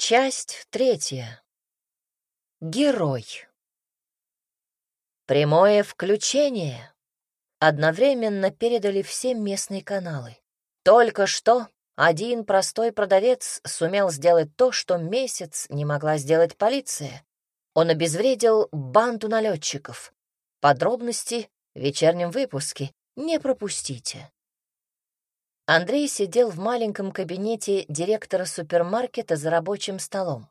Часть третья. Герой. Прямое включение. Одновременно передали все местные каналы. Только что один простой продавец сумел сделать то, что месяц не могла сделать полиция. Он обезвредил банду налетчиков. Подробности в вечернем выпуске не пропустите. Андрей сидел в маленьком кабинете директора супермаркета за рабочим столом.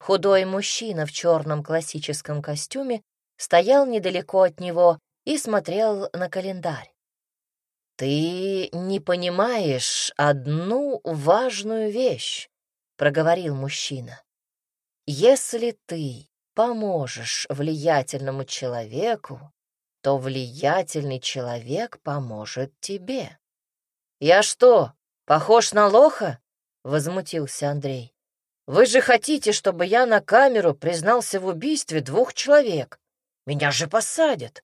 Худой мужчина в черном классическом костюме стоял недалеко от него и смотрел на календарь. «Ты не понимаешь одну важную вещь», — проговорил мужчина. «Если ты поможешь влиятельному человеку, то влиятельный человек поможет тебе». «Я что, похож на лоха?» — возмутился Андрей. «Вы же хотите, чтобы я на камеру признался в убийстве двух человек? Меня же посадят!»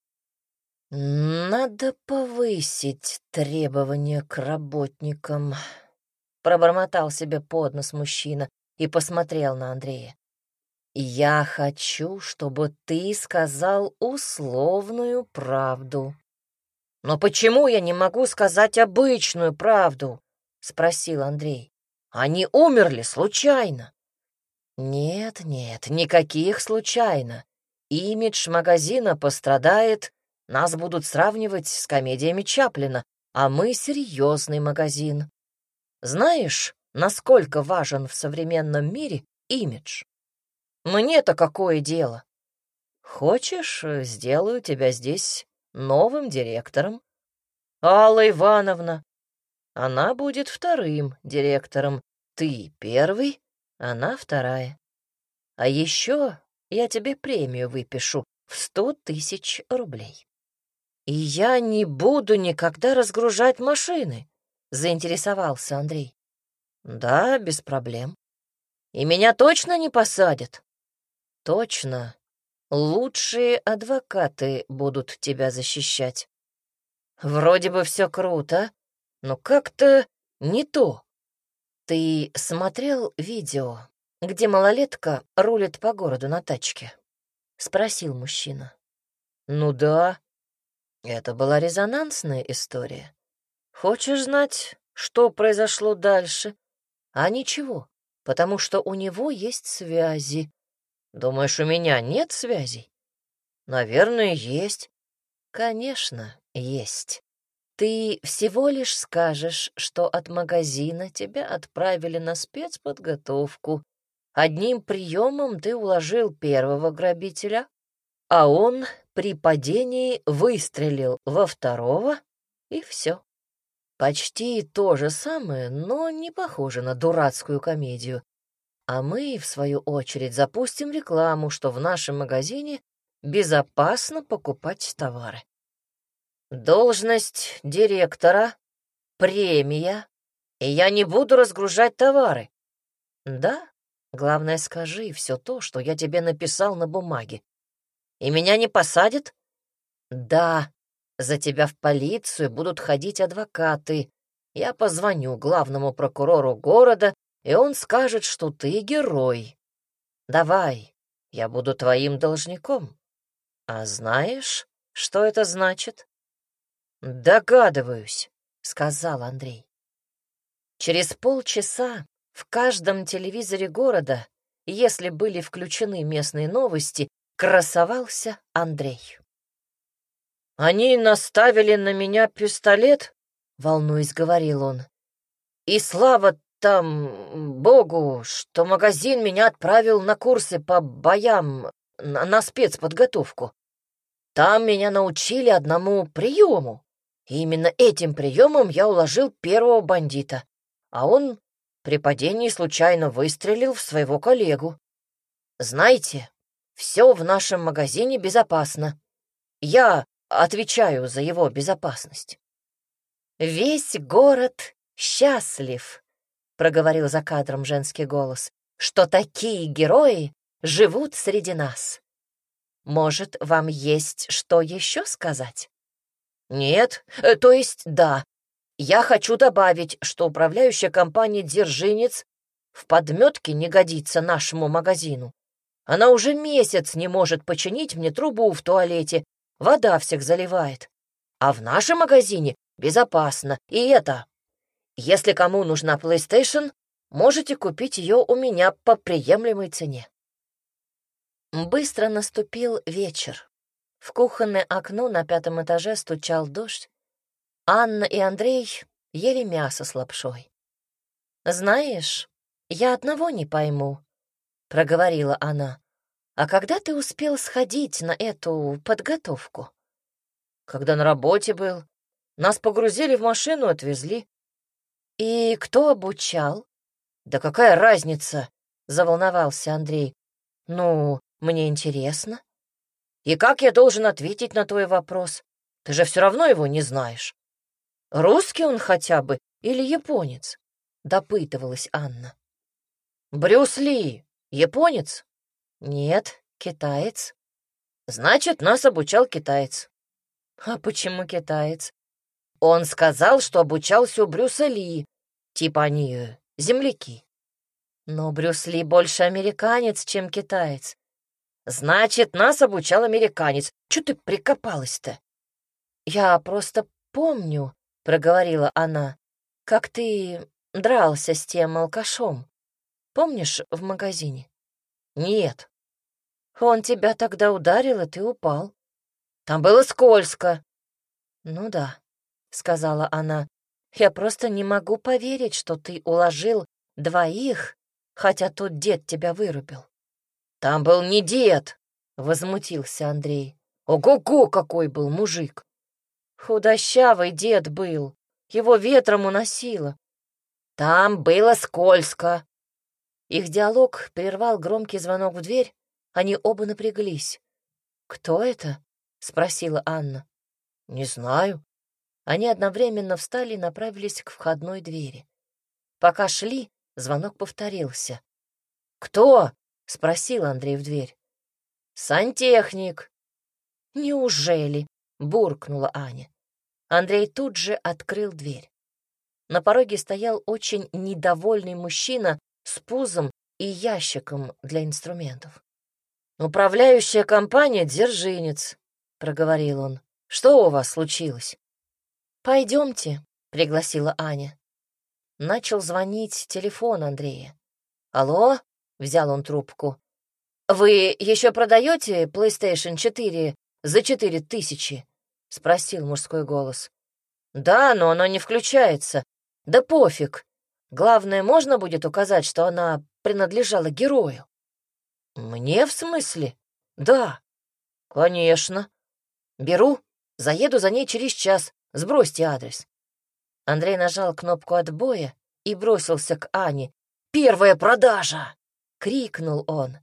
«Надо повысить требования к работникам», — пробормотал себе под нос мужчина и посмотрел на Андрея. «Я хочу, чтобы ты сказал условную правду. «Но почему я не могу сказать обычную правду?» — спросил Андрей. «Они умерли случайно». «Нет, нет, никаких случайно. Имидж магазина пострадает, нас будут сравнивать с комедиями Чаплина, а мы серьезный магазин. Знаешь, насколько важен в современном мире имидж? Мне-то какое дело? Хочешь, сделаю тебя здесь новым директором. Алла Ивановна. Она будет вторым директором. Ты первый, она вторая. А еще я тебе премию выпишу в сто тысяч рублей. И я не буду никогда разгружать машины, заинтересовался Андрей. Да, без проблем. И меня точно не посадят? Точно, Лучшие адвокаты будут тебя защищать. Вроде бы все круто, но как-то не то. Ты смотрел видео, где малолетка рулит по городу на тачке? Спросил мужчина. Ну да, это была резонансная история. Хочешь знать, что произошло дальше? А ничего, потому что у него есть связи, Думаешь, у меня нет связей? Наверное, есть. Конечно, есть. Ты всего лишь скажешь, что от магазина тебя отправили на спецподготовку. Одним приемом ты уложил первого грабителя, а он при падении выстрелил во второго, и все. Почти то же самое, но не похоже на дурацкую комедию. А мы, в свою очередь, запустим рекламу, что в нашем магазине безопасно покупать товары. Должность директора, премия, и я не буду разгружать товары. Да, главное, скажи все то, что я тебе написал на бумаге. И меня не посадят? Да, за тебя в полицию будут ходить адвокаты. Я позвоню главному прокурору города и он скажет, что ты герой. Давай, я буду твоим должником. А знаешь, что это значит? Догадываюсь, сказал Андрей. Через полчаса в каждом телевизоре города, если были включены местные новости, красовался Андрей. «Они наставили на меня пистолет», — волнуясь, говорил он. «И слава там Богу, что магазин меня отправил на курсы по боям, на, на спецподготовку. Там меня научили одному приему. И именно этим приемом я уложил первого бандита, а он при падении случайно выстрелил в своего коллегу. Знаете, все в нашем магазине безопасно. Я отвечаю за его безопасность. Весь город счастлив, проговорил за кадром женский голос, что такие герои живут среди нас. Может, вам есть что еще сказать? Нет, э, то есть да. Я хочу добавить, что управляющая компания «Дзержинец» в подметке не годится нашему магазину. Она уже месяц не может починить мне трубу в туалете, вода всех заливает. А в нашем магазине безопасно. И это, если кому нужна PlayStation, можете купить ее у меня по приемлемой цене. Быстро наступил вечер. В кухонное окно на пятом этаже стучал дождь. Анна и Андрей ели мясо с лапшой. «Знаешь, я одного не пойму», — проговорила она. «А когда ты успел сходить на эту подготовку?» «Когда на работе был. Нас погрузили в машину, отвезли». «И кто обучал?» «Да какая разница?» — заволновался Андрей. «Ну, мне интересно». «И как я должен ответить на твой вопрос? Ты же все равно его не знаешь». «Русский он хотя бы или японец?» — допытывалась Анна. «Брюс Ли, японец?» «Нет, китаец». «Значит, нас обучал китаец». «А почему китаец?» «Он сказал, что обучался у Брюса Ли. Типа они э, земляки». «Но Брюс Ли больше американец, чем китаец». «Значит, нас обучал американец. Чё ты прикопалась-то?» «Я просто помню», — проговорила она, «как ты дрался с тем алкашом. Помнишь, в магазине? Нет. Он тебя тогда ударил, и ты упал. Там было скользко. Ну да, сказала она. Я просто не могу поверить, что ты уложил двоих, хотя тот дед тебя вырубил. Там был не дед, возмутился Андрей. Ого-го, какой был мужик! Худощавый дед был, его ветром уносило. Там было скользко, их диалог прервал громкий звонок в дверь, они оба напряглись. «Кто это?» — спросила Анна. «Не знаю». Они одновременно встали и направились к входной двери. Пока шли, звонок повторился. «Кто?» — спросил Андрей в дверь. «Сантехник». «Неужели?» — буркнула Аня. Андрей тут же открыл дверь. На пороге стоял очень недовольный мужчина с пузом и ящиком для инструментов. «Управляющая компания «Дзержинец», — проговорил он. «Что у вас случилось?» «Пойдемте», — пригласила Аня. Начал звонить телефон Андрея. «Алло?» — взял он трубку. «Вы еще продаете PlayStation 4 за четыре тысячи?» — спросил мужской голос. «Да, но оно не включается. Да пофиг. Главное, можно будет указать, что она принадлежала герою? Мне в смысле? Да. Конечно. Беру, заеду за ней через час. Сбросьте адрес. Андрей нажал кнопку отбоя и бросился к Ане. «Первая продажа!» — крикнул он.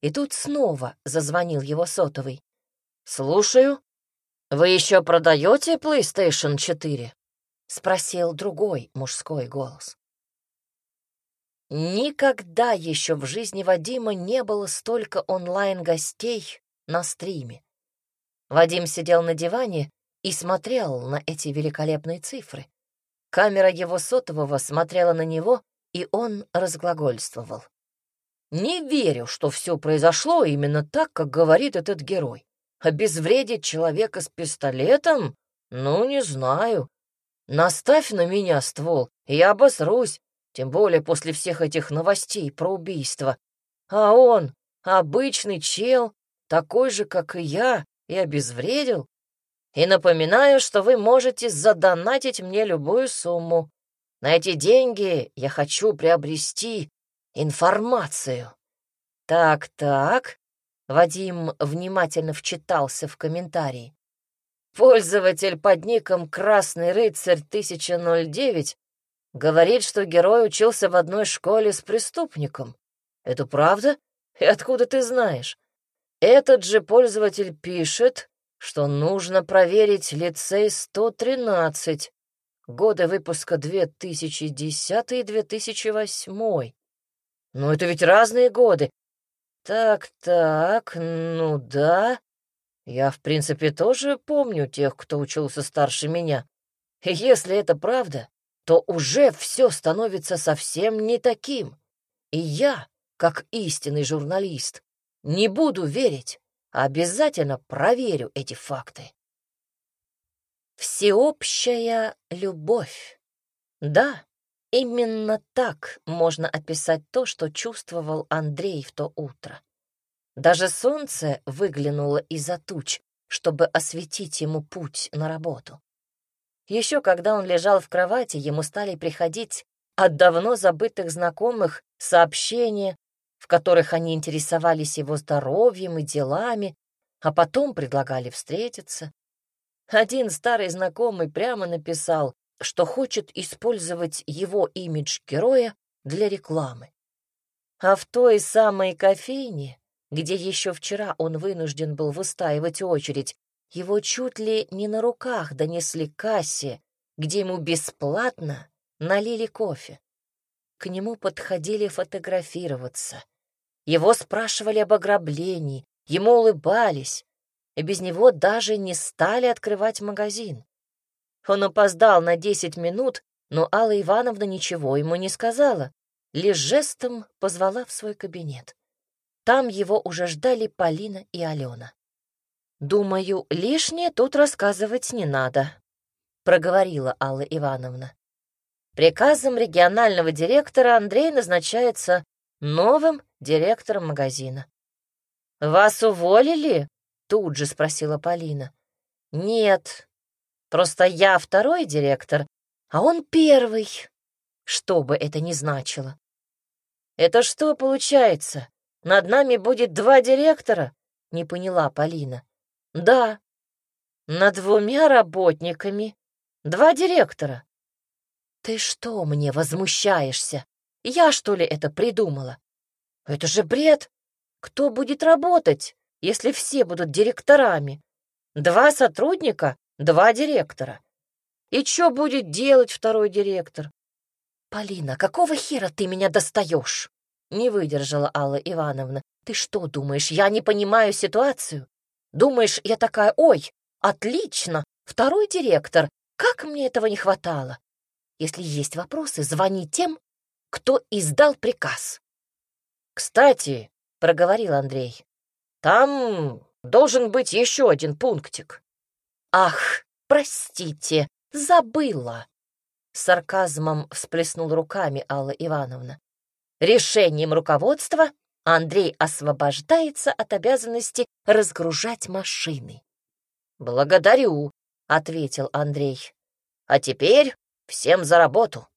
И тут снова зазвонил его сотовый. «Слушаю. Вы еще продаете PlayStation 4?» — спросил другой мужской голос. Никогда еще в жизни Вадима не было столько онлайн-гостей на стриме. Вадим сидел на диване и смотрел на эти великолепные цифры. Камера его сотового смотрела на него, и он разглагольствовал. «Не верю, что все произошло именно так, как говорит этот герой. Обезвредить человека с пистолетом? Ну, не знаю. Наставь на меня ствол, я обосрусь, тем более после всех этих новостей про убийство. А он, обычный чел, такой же, как и я, и обезвредил. И напоминаю, что вы можете задонатить мне любую сумму. На эти деньги я хочу приобрести информацию. Так-так. Вадим внимательно вчитался в комментарии. Пользователь под ником «Красный рыцарь 1009» Говорит, что герой учился в одной школе с преступником. Это правда? И откуда ты знаешь? Этот же пользователь пишет, что нужно проверить лицей 113, годы выпуска 2010 и 2008. Ну, это ведь разные годы. Так-так, ну да. Я, в принципе, тоже помню тех, кто учился старше меня. И если это правда, то уже все становится совсем не таким. И я, как истинный журналист, не буду верить, обязательно проверю эти факты. Всеобщая любовь. Да, именно так можно описать то, что чувствовал Андрей в то утро. Даже солнце выглянуло из-за туч, чтобы осветить ему путь на работу. Еще когда он лежал в кровати, ему стали приходить от давно забытых знакомых сообщения, в которых они интересовались его здоровьем и делами, а потом предлагали встретиться. Один старый знакомый прямо написал, что хочет использовать его имидж героя для рекламы. А в той самой кофейне, где еще вчера он вынужден был выстаивать очередь, его чуть ли не на руках донесли кассе, где ему бесплатно налили кофе. К нему подходили фотографироваться. Его спрашивали об ограблении, ему улыбались, и без него даже не стали открывать магазин. Он опоздал на десять минут, но Алла Ивановна ничего ему не сказала, лишь жестом позвала в свой кабинет. Там его уже ждали Полина и Алена. «Думаю, лишнее тут рассказывать не надо», — проговорила Алла Ивановна. Приказом регионального директора Андрей назначается новым директором магазина. «Вас уволили?» — тут же спросила Полина. «Нет, просто я второй директор, а он первый, что бы это ни значило». «Это что получается? Над нами будет два директора?» — не поняла Полина. Да, над двумя работниками. Два директора. Ты что мне возмущаешься? Я, что ли, это придумала? Это же бред. Кто будет работать, если все будут директорами? Два сотрудника, два директора. И что будет делать второй директор? Полина, какого хера ты меня достаешь? Не выдержала Алла Ивановна. Ты что думаешь, я не понимаю ситуацию? Думаешь, я такая, ой, отлично, второй директор, как мне этого не хватало? Если есть вопросы, звони тем, кто издал приказ. Кстати, — проговорил Андрей, — там должен быть еще один пунктик. Ах, простите, забыла. Сарказмом всплеснул руками Алла Ивановна. Решением руководства Андрей освобождается от обязанности разгружать машины. «Благодарю», — ответил Андрей. «А теперь всем за работу».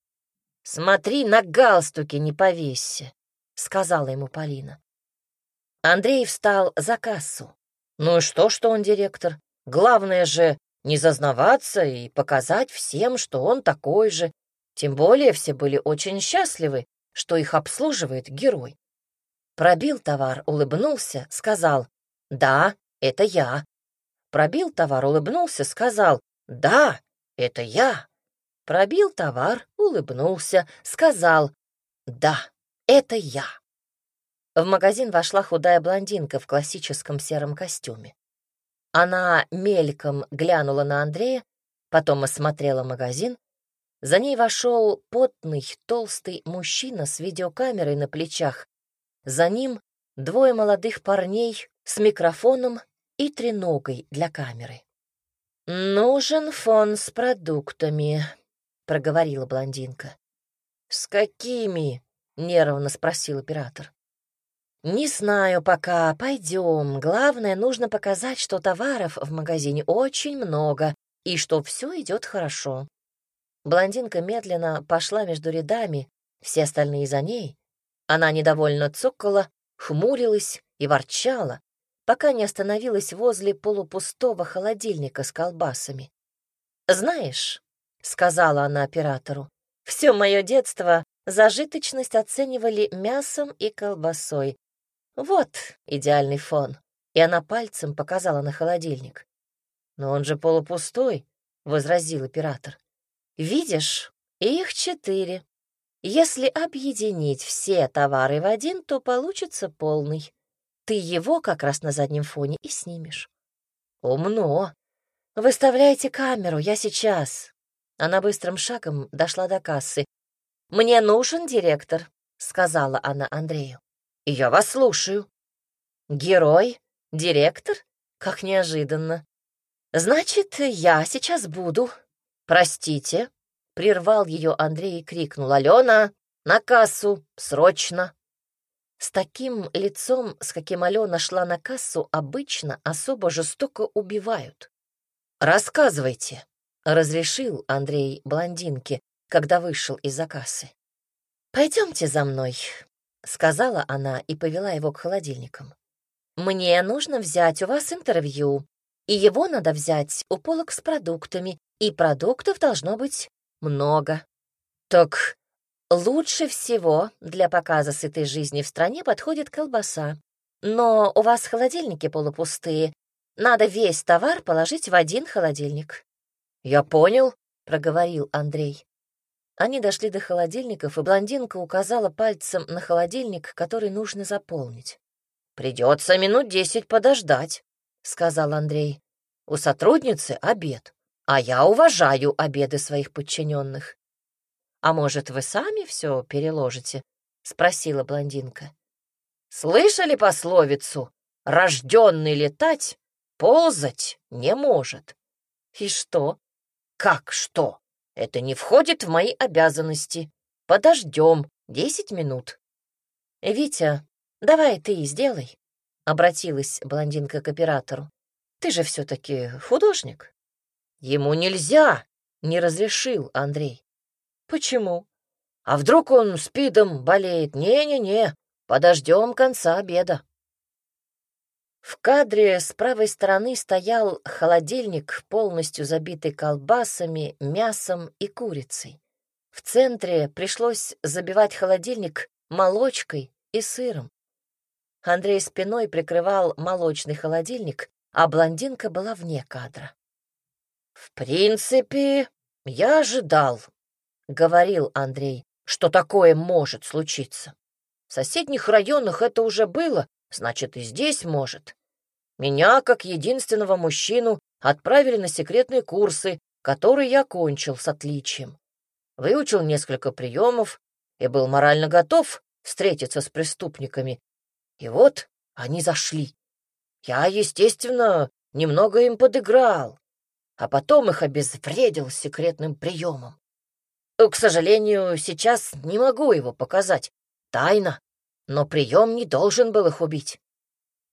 «Смотри, на галстуке не повесься», — сказала ему Полина. Андрей встал за кассу. Ну и что, что он директор? Главное же не зазнаваться и показать всем, что он такой же. Тем более все были очень счастливы, что их обслуживает герой. Пробил товар, улыбнулся, сказал «Да, это я». Пробил товар, улыбнулся, сказал «Да, это я». Пробил товар, улыбнулся, сказал «Да, это я». В магазин вошла худая блондинка в классическом сером костюме. Она мельком глянула на Андрея, потом осмотрела магазин. За ней вошел потный, толстый мужчина с видеокамерой на плечах за ним двое молодых парней с микрофоном и треногой для камеры. «Нужен фон с продуктами», — проговорила блондинка. «С какими?» — нервно спросил оператор. «Не знаю пока. Пойдем. Главное, нужно показать, что товаров в магазине очень много и что все идет хорошо». Блондинка медленно пошла между рядами, все остальные за ней, она недовольно цокала, хмурилась и ворчала, пока не остановилась возле полупустого холодильника с колбасами. «Знаешь», — сказала она оператору, — «все мое детство зажиточность оценивали мясом и колбасой. Вот идеальный фон». И она пальцем показала на холодильник. «Но он же полупустой», — возразил оператор. «Видишь, их четыре. Если объединить все товары в один, то получится полный. Ты его как раз на заднем фоне и снимешь. Умно. Выставляйте камеру, я сейчас. Она быстрым шагом дошла до кассы. «Мне нужен директор», — сказала она Андрею. «Я вас слушаю». «Герой? Директор? Как неожиданно. Значит, я сейчас буду. Простите», — прервал ее Андрей и крикнул. «Алена, на кассу, срочно!» С таким лицом, с каким Алена шла на кассу, обычно особо жестоко убивают. «Рассказывайте», — разрешил Андрей блондинке, когда вышел из-за кассы. «Пойдемте за мной», — сказала она и повела его к холодильникам. «Мне нужно взять у вас интервью, и его надо взять у полок с продуктами, и продуктов должно быть много». «Так лучше всего для показа сытой жизни в стране подходит колбаса. Но у вас холодильники полупустые. Надо весь товар положить в один холодильник». «Я понял», — проговорил Андрей. Они дошли до холодильников, и блондинка указала пальцем на холодильник, который нужно заполнить. «Придется минут десять подождать», — сказал Андрей. «У сотрудницы обед, а я уважаю обеды своих подчиненных». «А может, вы сами все переложите?» — спросила блондинка. «Слышали пословицу? Рожденный летать, ползать не может». «И что?» «Как что?» Это не входит в мои обязанности. Подождем десять минут. Витя, давай ты сделай, — обратилась блондинка к оператору. Ты же все-таки художник. Ему нельзя, — не разрешил Андрей. Почему? А вдруг он спидом болеет? Не-не-не, подождем конца обеда. В кадре с правой стороны стоял холодильник, полностью забитый колбасами, мясом и курицей. В центре пришлось забивать холодильник молочкой и сыром. Андрей спиной прикрывал молочный холодильник, а блондинка была вне кадра. «В принципе, я ожидал», — говорил Андрей, — «что такое может случиться. В соседних районах это уже было, значит, и здесь может. Меня, как единственного мужчину, отправили на секретные курсы, которые я кончил с отличием. Выучил несколько приемов и был морально готов встретиться с преступниками. И вот они зашли. Я, естественно, немного им подыграл, а потом их обезвредил секретным приемом. К сожалению, сейчас не могу его показать. Тайна. Но прием не должен был их убить.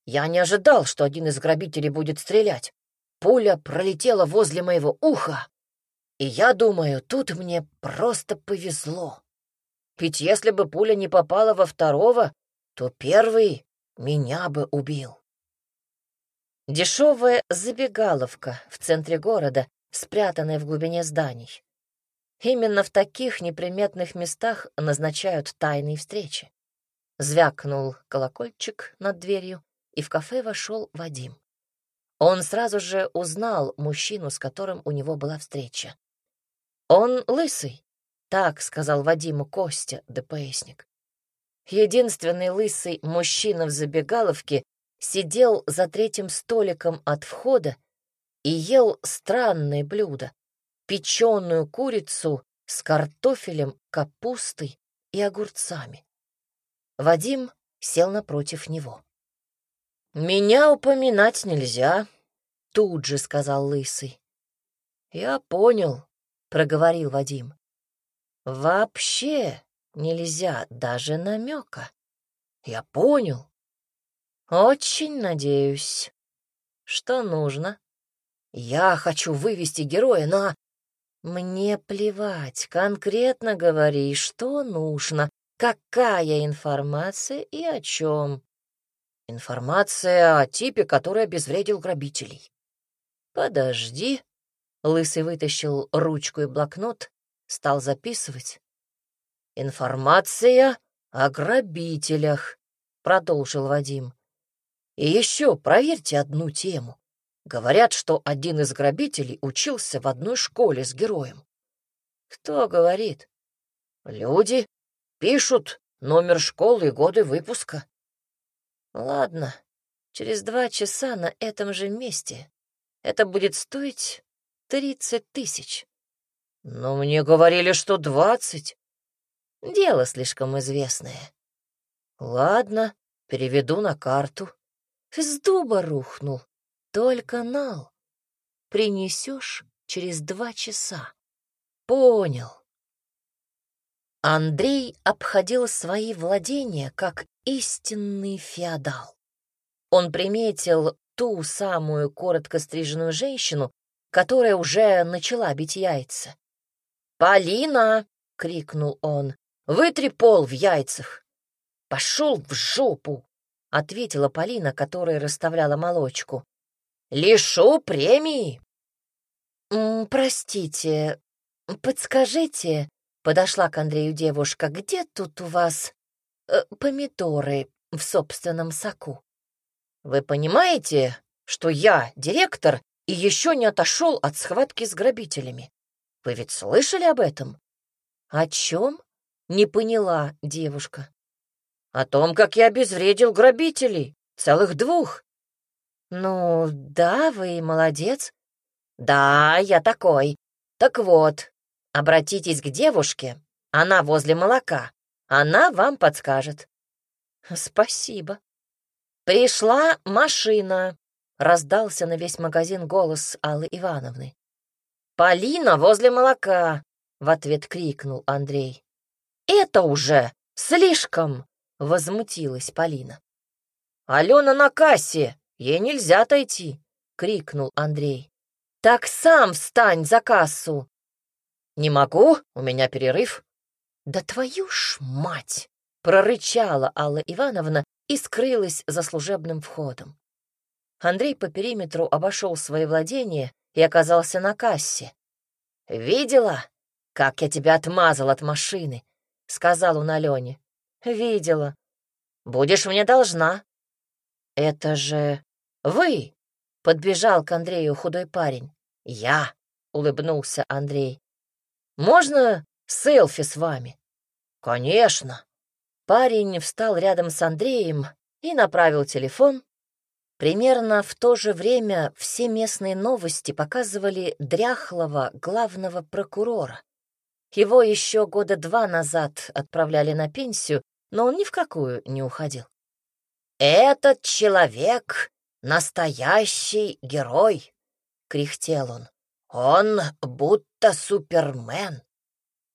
Я не ожидал, что один из грабителей будет стрелять. Пуля пролетела возле моего уха, и я думаю, тут мне просто повезло. Ведь если бы пуля не попала во второго, то первый меня бы убил. Дешевая забегаловка в центре города, спрятанная в глубине зданий. Именно в таких неприметных местах назначают тайные встречи. Звякнул колокольчик над дверью, и в кафе вошел Вадим. Он сразу же узнал мужчину, с которым у него была встреча. «Он лысый», — так сказал Вадиму Костя, ДПСник. Единственный лысый мужчина в забегаловке сидел за третьим столиком от входа и ел странное блюдо — печеную курицу с картофелем, капустой и огурцами. Вадим сел напротив него. «Меня упоминать нельзя», — тут же сказал Лысый. «Я понял», — проговорил Вадим. «Вообще нельзя даже намека. Я понял. Очень надеюсь. Что нужно? Я хочу вывести героя на... Мне плевать, конкретно говори, что нужно, какая информация и о чем. Информация о типе, который обезвредил грабителей. Подожди. Лысый вытащил ручку и блокнот, стал записывать. Информация о грабителях, продолжил Вадим. И еще проверьте одну тему. Говорят, что один из грабителей учился в одной школе с героем. Кто говорит? Люди пишут номер школы и годы выпуска. Ладно, через два часа на этом же месте. Это будет стоить тридцать тысяч. Но мне говорили, что двадцать. Дело слишком известное. Ладно, переведу на карту. С дуба рухнул. Только нал. Принесешь через два часа. Понял. Андрей обходил свои владения как истинный феодал. Он приметил ту самую коротко стриженную женщину, которая уже начала бить яйца. «Полина!» — крикнул он. «Вытри пол в яйцах!» «Пошел в жопу!» — ответила Полина, которая расставляла молочку. «Лишу премии!» «Простите, подскажите, Подошла к Андрею девушка. «Где тут у вас э, помидоры в собственном соку?» «Вы понимаете, что я директор и еще не отошел от схватки с грабителями? Вы ведь слышали об этом?» «О чем?» — не поняла девушка. «О том, как я обезвредил грабителей, целых двух». «Ну, да, вы молодец». «Да, я такой. Так вот, Обратитесь к девушке, она возле молока. Она вам подскажет. Спасибо. Пришла машина. Раздался на весь магазин голос Аллы Ивановны. «Полина возле молока!» — в ответ крикнул Андрей. «Это уже слишком!» — возмутилась Полина. «Алена на кассе! Ей нельзя отойти!» — крикнул Андрей. «Так сам встань за кассу!» «Не могу, у меня перерыв». «Да твою ж мать!» — прорычала Алла Ивановна и скрылась за служебным входом. Андрей по периметру обошел свои владения и оказался на кассе. «Видела, как я тебя отмазал от машины?» — сказал он Алене. «Видела. Будешь мне должна». «Это же вы!» — подбежал к Андрею худой парень. «Я!» — улыбнулся Андрей. Можно селфи с вами?» «Конечно». Парень встал рядом с Андреем и направил телефон. Примерно в то же время все местные новости показывали дряхлого главного прокурора. Его еще года два назад отправляли на пенсию, но он ни в какую не уходил. «Этот человек — настоящий герой!» — кряхтел он. Он будто супермен.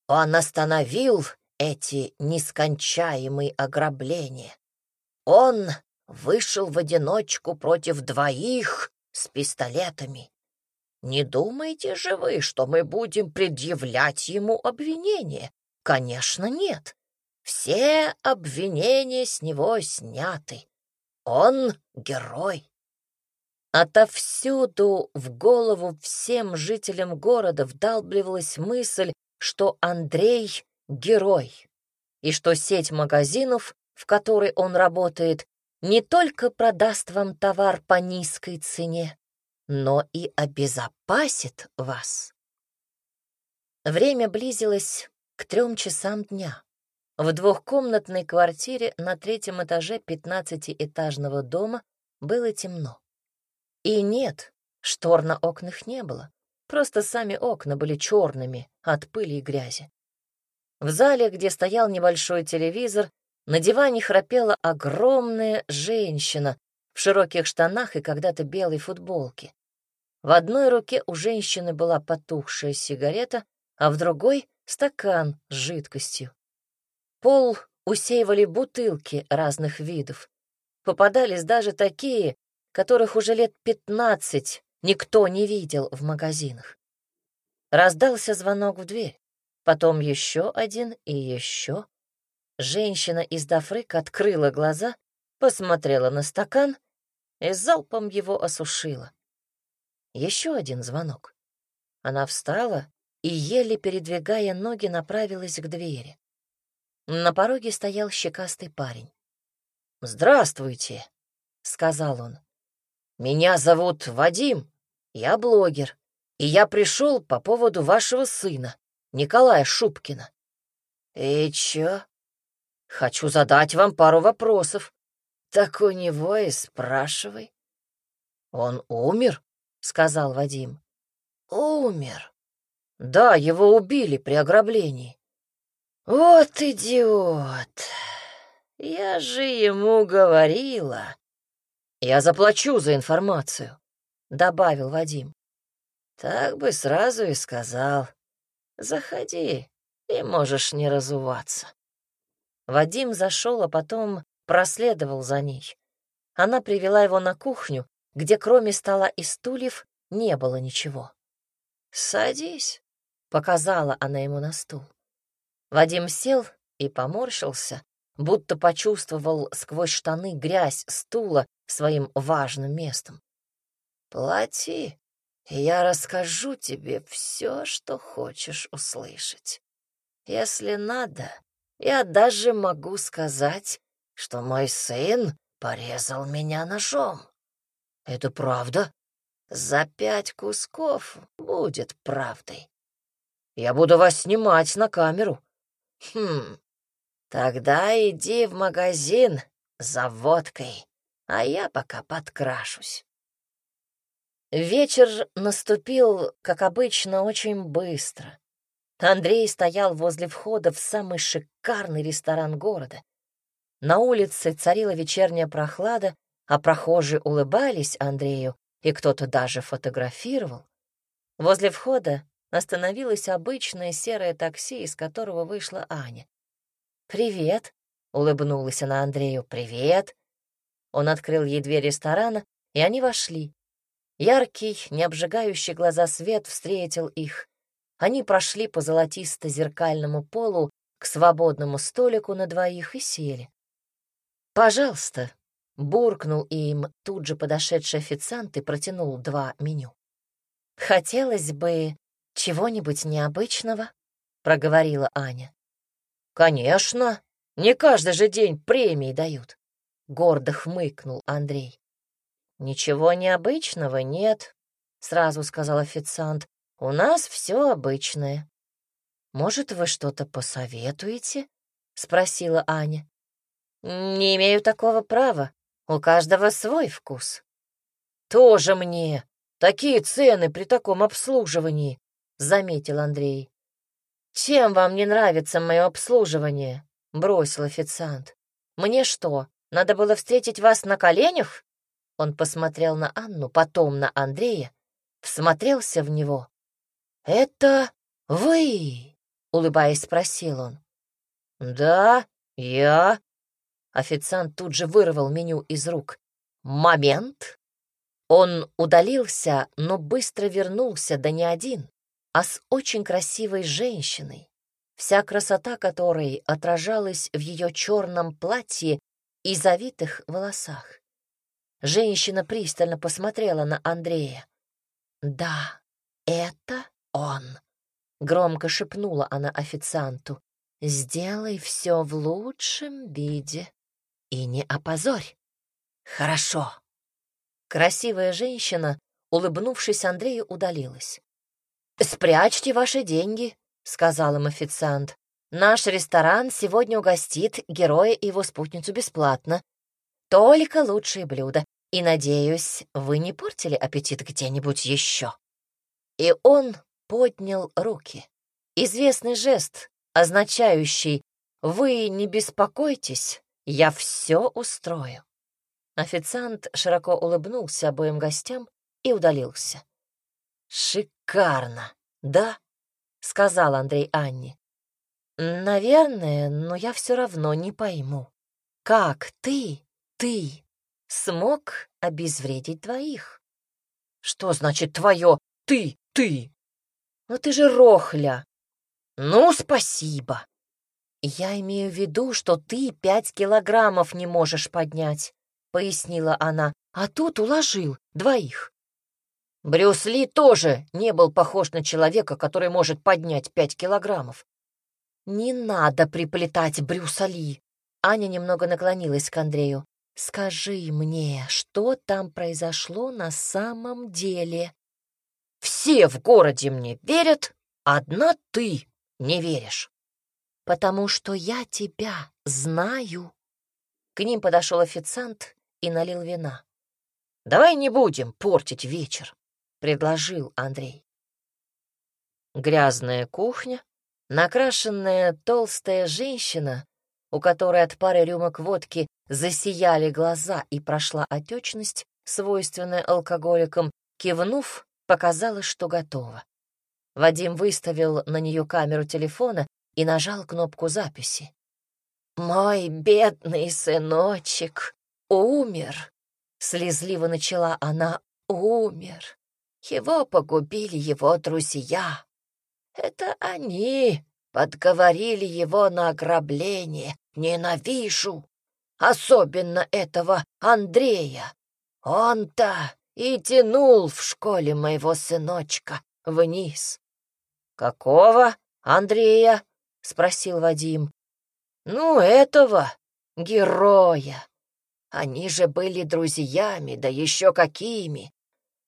Он остановил эти нескончаемые ограбления. Он вышел в одиночку против двоих с пистолетами. Не думаете же вы, что мы будем предъявлять ему обвинения? Конечно, нет. Все обвинения с него сняты. Он герой. Отовсюду в голову всем жителям города вдалбливалась мысль, что Андрей — герой, и что сеть магазинов, в которой он работает, не только продаст вам товар по низкой цене, но и обезопасит вас. Время близилось к трем часам дня. В двухкомнатной квартире на третьем этаже пятнадцатиэтажного дома было темно. И нет, штор на окнах не было. Просто сами окна были черными от пыли и грязи. В зале, где стоял небольшой телевизор, на диване храпела огромная женщина в широких штанах и когда-то белой футболке. В одной руке у женщины была потухшая сигарета, а в другой — стакан с жидкостью. Пол усеивали бутылки разных видов. Попадались даже такие, которых уже лет пятнадцать никто не видел в магазинах. Раздался звонок в дверь, потом еще один и еще. Женщина из Дафрык открыла глаза, посмотрела на стакан и залпом его осушила. Еще один звонок. Она встала и, еле передвигая ноги, направилась к двери. На пороге стоял щекастый парень. «Здравствуйте», — сказал он. «Меня зовут Вадим, я блогер, и я пришел по поводу вашего сына, Николая Шубкина». «И чё?» «Хочу задать вам пару вопросов». «Так у него и спрашивай». «Он умер?» — сказал Вадим. «Умер». «Да, его убили при ограблении». «Вот идиот! Я же ему говорила!» «Я заплачу за информацию», — добавил Вадим. «Так бы сразу и сказал. Заходи, и можешь не разуваться». Вадим зашел, а потом проследовал за ней. Она привела его на кухню, где кроме стола и стульев не было ничего. «Садись», — показала она ему на стул. Вадим сел и поморщился, будто почувствовал сквозь штаны грязь стула своим важным местом. «Плати, и я расскажу тебе все, что хочешь услышать. Если надо, я даже могу сказать, что мой сын порезал меня ножом. Это правда? За пять кусков будет правдой. Я буду вас снимать на камеру. Хм, тогда иди в магазин за водкой, а я пока подкрашусь. Вечер наступил, как обычно, очень быстро. Андрей стоял возле входа в самый шикарный ресторан города. На улице царила вечерняя прохлада, а прохожие улыбались Андрею, и кто-то даже фотографировал. Возле входа остановилось обычное серое такси, из которого вышла Аня. «Привет», — улыбнулась она Андрею, — «привет». Он открыл ей дверь ресторана, и они вошли. Яркий, не обжигающий глаза свет встретил их. Они прошли по золотисто-зеркальному полу к свободному столику на двоих и сели. «Пожалуйста», — буркнул им тут же подошедший официант и протянул два меню. «Хотелось бы чего-нибудь необычного?» — проговорила Аня. «Конечно, не каждый же день премии дают», — гордо хмыкнул Андрей. «Ничего необычного нет», — сразу сказал официант. У нас все обычное. Может, вы что-то посоветуете? Спросила Аня. Не имею такого права. У каждого свой вкус. Тоже мне. Такие цены при таком обслуживании, заметил Андрей. Чем вам не нравится мое обслуживание? Бросил официант. Мне что, надо было встретить вас на коленях? Он посмотрел на Анну, потом на Андрея, всмотрелся в него «Это вы?» — улыбаясь, спросил он. «Да, я». Официант тут же вырвал меню из рук. «Момент!» Он удалился, но быстро вернулся, да не один, а с очень красивой женщиной, вся красота которой отражалась в ее черном платье и завитых волосах. Женщина пристально посмотрела на Андрея. «Да, это он!» — громко шепнула она официанту. «Сделай все в лучшем виде и не опозорь. Хорошо». Красивая женщина, улыбнувшись Андрею, удалилась. «Спрячьте ваши деньги», — сказал им официант. «Наш ресторан сегодня угостит героя и его спутницу бесплатно. Только лучшие блюда. И, надеюсь, вы не портили аппетит где-нибудь еще». И он поднял руки. Известный жест, означающий «Вы не беспокойтесь, я все устрою». Официант широко улыбнулся обоим гостям и удалился. «Шикарно, да?» — сказал Андрей Анне. «Наверное, но я все равно не пойму, как ты, ты, смог обезвредить двоих?» «Что значит твое «ты, ты»?» «Ну ты же рохля!» «Ну, спасибо!» «Я имею в виду, что ты пять килограммов не можешь поднять», — пояснила она, «а тут уложил двоих». Брюс Ли тоже не был похож на человека, который может поднять пять килограммов. «Не надо приплетать Брюса Ли!» Аня немного наклонилась к Андрею. «Скажи мне, что там произошло на самом деле?» Все в городе мне верят, одна ты не веришь. Потому что я тебя знаю. К ним подошел официант и налил вина. Давай не будем портить вечер, предложил Андрей. Грязная кухня, Накрашенная толстая женщина, у которой от пары рюмок водки засияли глаза и прошла отечность, свойственная алкоголикам, кивнув, показала, что готова. Вадим выставил на нее камеру телефона и нажал кнопку записи. «Мой бедный сыночек умер», — слезливо начала она, — «умер. Его погубили его друзья. Это они подговорили его на ограбление. Ненавижу. Особенно этого Андрея. Он-то и тянул в школе моего сыночка вниз. «Какого Андрея?» — спросил Вадим. «Ну, этого героя. Они же были друзьями, да еще какими.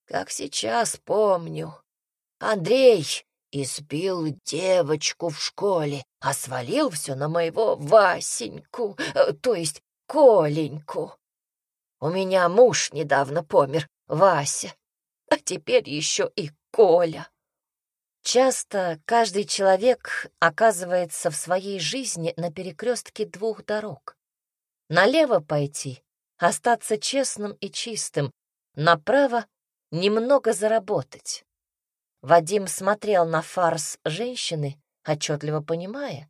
Как сейчас помню. Андрей избил девочку в школе, а свалил все на моего Васеньку, э, то есть Коленьку. У меня муж недавно помер, Вася, а теперь еще и Коля. Часто каждый человек оказывается в своей жизни на перекрестке двух дорог. Налево пойти, остаться честным и чистым, направо немного заработать. Вадим смотрел на фарс женщины, отчетливо понимая,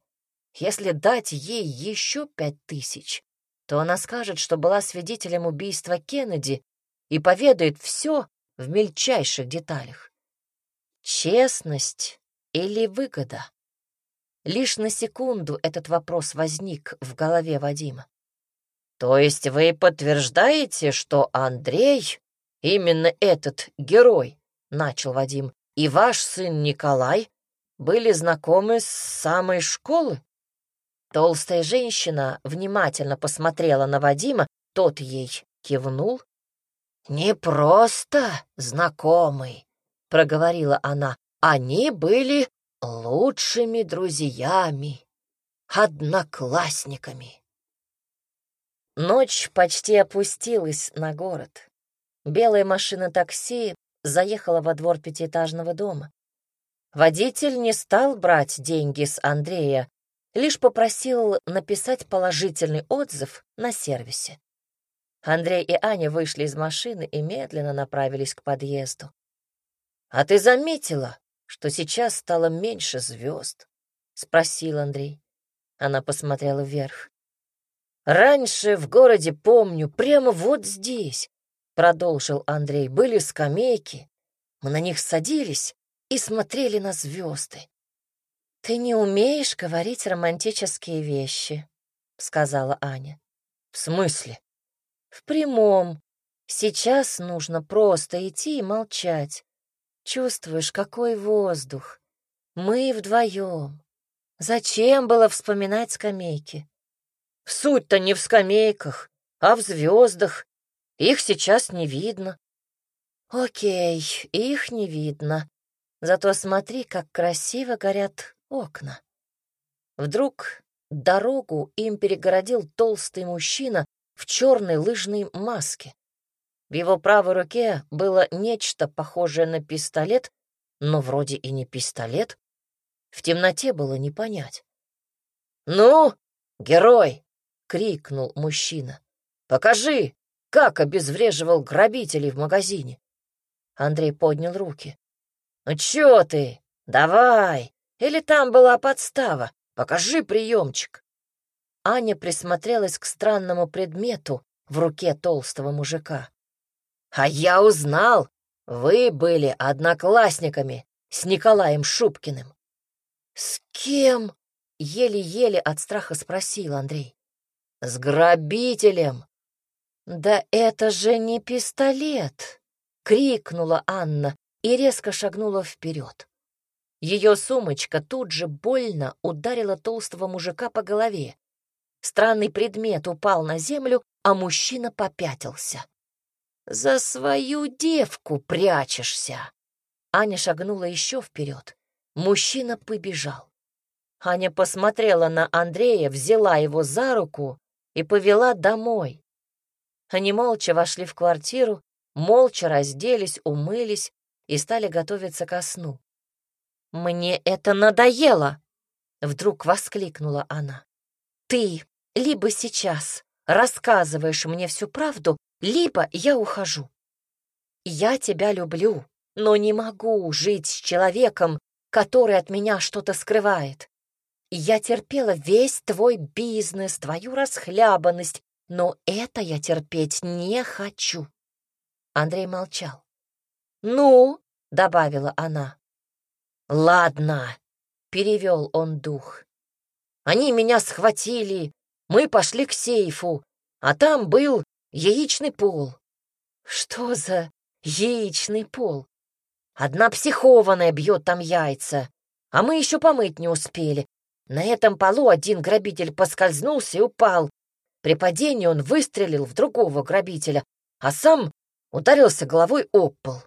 если дать ей еще пять тысяч, то она скажет, что была свидетелем убийства Кеннеди и поведает все в мельчайших деталях. Честность или выгода? Лишь на секунду этот вопрос возник в голове Вадима. То есть вы подтверждаете, что Андрей, именно этот герой, начал Вадим, и ваш сын Николай были знакомы с самой школы? Толстая женщина внимательно посмотрела на Вадима, тот ей кивнул. «Не просто знакомый», — проговорила она, — «они были лучшими друзьями, одноклассниками». Ночь почти опустилась на город. Белая машина такси заехала во двор пятиэтажного дома. Водитель не стал брать деньги с Андрея, лишь попросил написать положительный отзыв на сервисе. Андрей и Аня вышли из машины и медленно направились к подъезду. «А ты заметила, что сейчас стало меньше звезд?» — спросил Андрей. Она посмотрела вверх. «Раньше в городе, помню, прямо вот здесь», — продолжил Андрей, — «были скамейки. Мы на них садились и смотрели на звезды. «Ты не умеешь говорить романтические вещи», — сказала Аня. «В смысле?» «В прямом. Сейчас нужно просто идти и молчать. Чувствуешь, какой воздух. Мы вдвоем. Зачем было вспоминать скамейки? Суть-то не в скамейках, а в звездах. Их сейчас не видно. Окей, их не видно. Зато смотри, как красиво горят окна. Вдруг дорогу им перегородил толстый мужчина в черной лыжной маске. В его правой руке было нечто похожее на пистолет, но вроде и не пистолет. В темноте было не понять. «Ну, герой!» — крикнул мужчина. «Покажи, как обезвреживал грабителей в магазине!» Андрей поднял руки. «Ну чё ты? Давай! Или там была подстава? Покажи приемчик!» Аня присмотрелась к странному предмету в руке толстого мужика. А я узнал, вы были одноклассниками с Николаем Шубкиным. С кем? Еле-еле от страха спросил Андрей. С грабителем. Да это же не пистолет! Крикнула Анна и резко шагнула вперед. Ее сумочка тут же больно ударила толстого мужика по голове. Странный предмет упал на землю, а мужчина попятился. За свою девку прячешься. Аня шагнула еще вперед. Мужчина побежал. Аня посмотрела на Андрея, взяла его за руку и повела домой. Они молча вошли в квартиру, молча разделись, умылись и стали готовиться ко сну. «Мне это надоело!» — вдруг воскликнула она. «Ты либо сейчас рассказываешь мне всю правду, либо я ухожу. Я тебя люблю, но не могу жить с человеком, который от меня что-то скрывает. Я терпела весь твой бизнес, твою расхлябанность, но это я терпеть не хочу. Андрей молчал. «Ну?» — добавила она. «Ладно», — перевел он дух. «Они меня схватили, мы пошли к сейфу, а там был яичный пол». «Что за яичный пол?» «Одна психованная бьет там яйца, а мы еще помыть не успели. На этом полу один грабитель поскользнулся и упал. При падении он выстрелил в другого грабителя, а сам ударился головой об пол.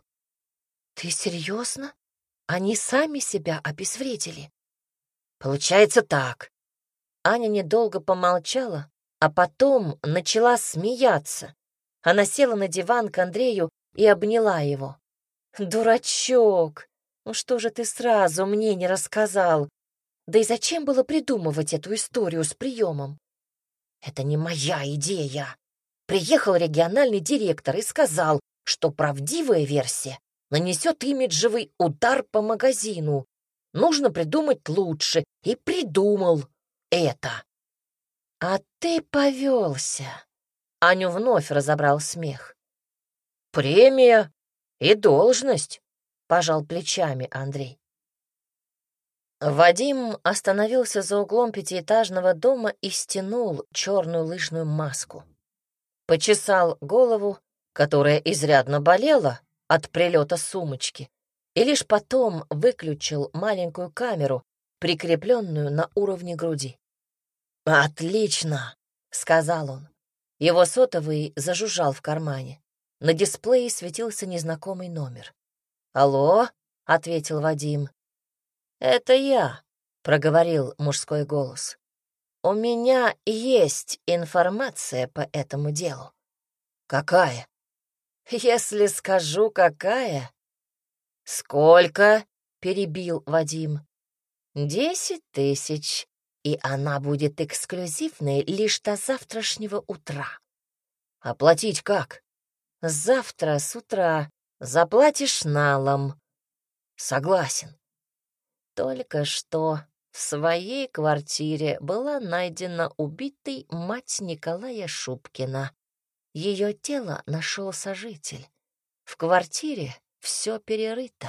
«Ты серьезно? Они сами себя обезвредили?» «Получается так». Аня недолго помолчала, а потом начала смеяться. Она села на диван к Андрею и обняла его. «Дурачок! Ну что же ты сразу мне не рассказал? Да и зачем было придумывать эту историю с приемом? Это не моя идея. Приехал региональный директор и сказал, что правдивая версия нанесет имиджевый удар по магазину. Нужно придумать лучше. И придумал это. А ты повелся. Аню вновь разобрал смех. Премия и должность, пожал плечами Андрей. Вадим остановился за углом пятиэтажного дома и стянул черную лыжную маску. Почесал голову, которая изрядно болела от прилета сумочки, и лишь потом выключил маленькую камеру, прикрепленную на уровне груди. «Отлично!» — сказал он. Его сотовый зажужжал в кармане. На дисплее светился незнакомый номер. «Алло?» — ответил Вадим. «Это я», — проговорил мужской голос. «У меня есть информация по этому делу». «Какая?» «Если скажу, какая...» «Сколько?» — перебил Вадим. «Десять тысяч, и она будет эксклюзивной лишь до завтрашнего утра». «Оплатить как?» «Завтра с утра заплатишь налом». «Согласен». Только что в своей квартире была найдена убитой мать Николая Шубкина. Ее тело нашел сожитель. В квартире все перерыто.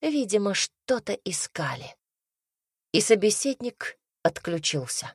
Видимо, что-то искали. И собеседник отключился.